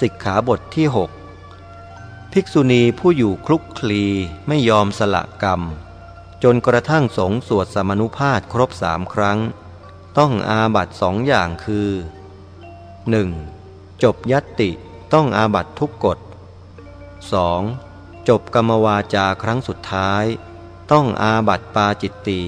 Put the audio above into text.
สิกขาบทที่ 6 ภิกษุณีผู้อยู่คลุกคลีไม่ยอมสละกรรม จนกระทั่งสงสวดสมนุภาพครบสามครั้ง ต้องอาบัตสองอย่างคือ 1. จบยัตติต้องอาบัตทุกกฎ 2. จบกรรมวาจาครั้งสุดท้าย ต้องอาบัตปาจิตตี